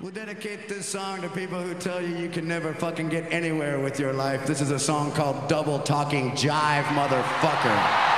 We'll dedicate this song to people who tell you you can never fucking get anywhere with your life. This is a song called Double Talking Jive, motherfucker.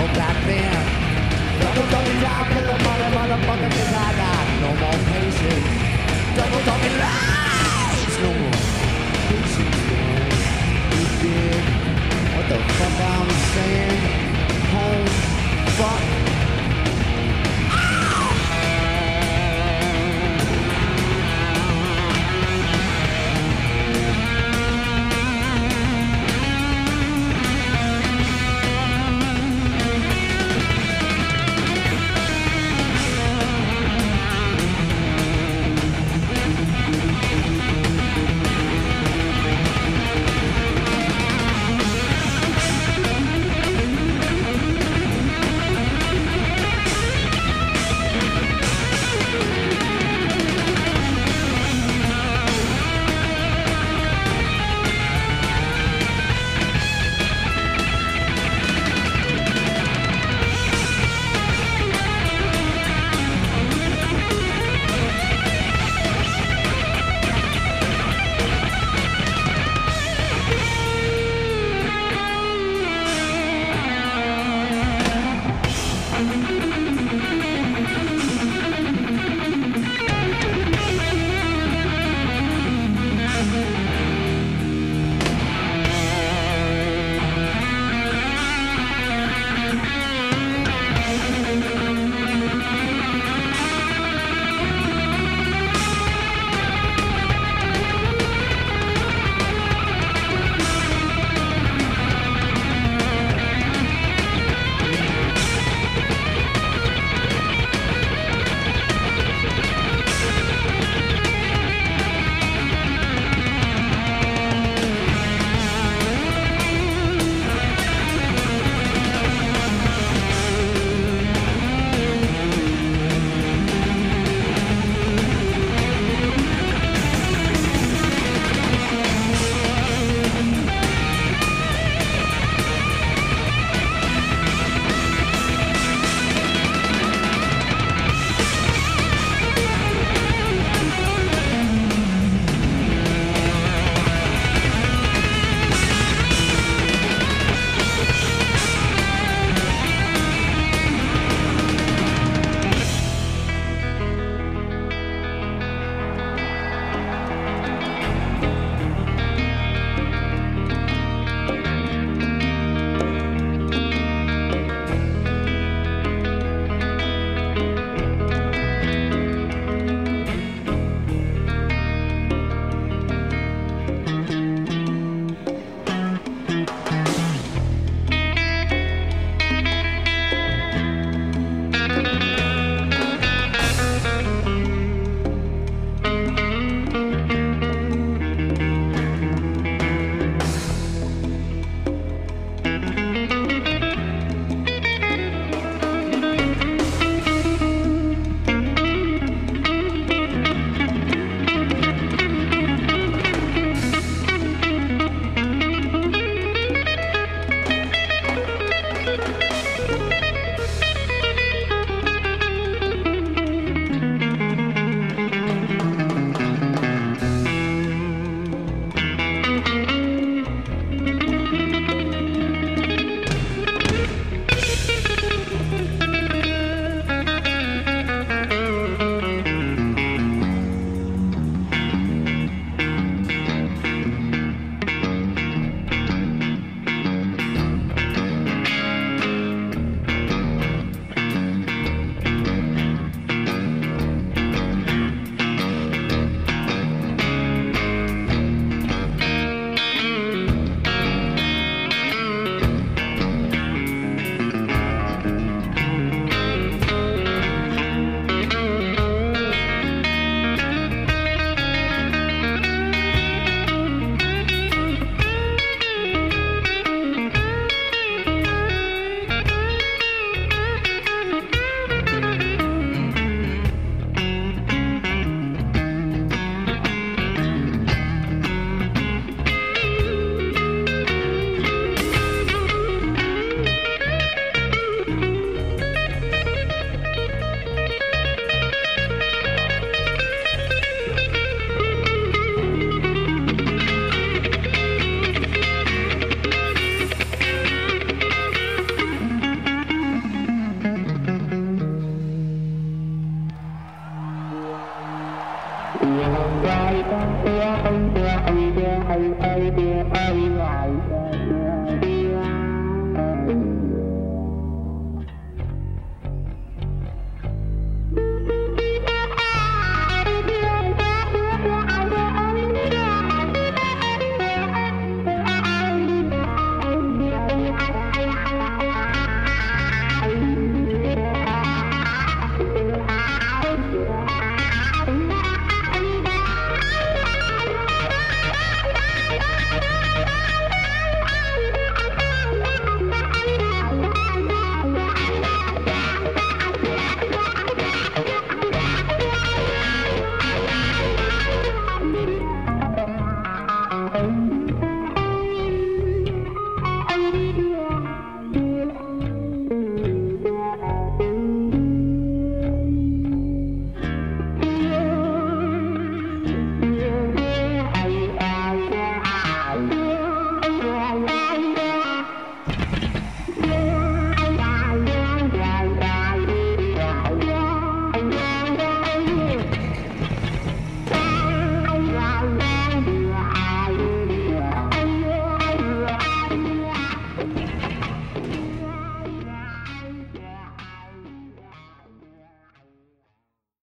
Felt back.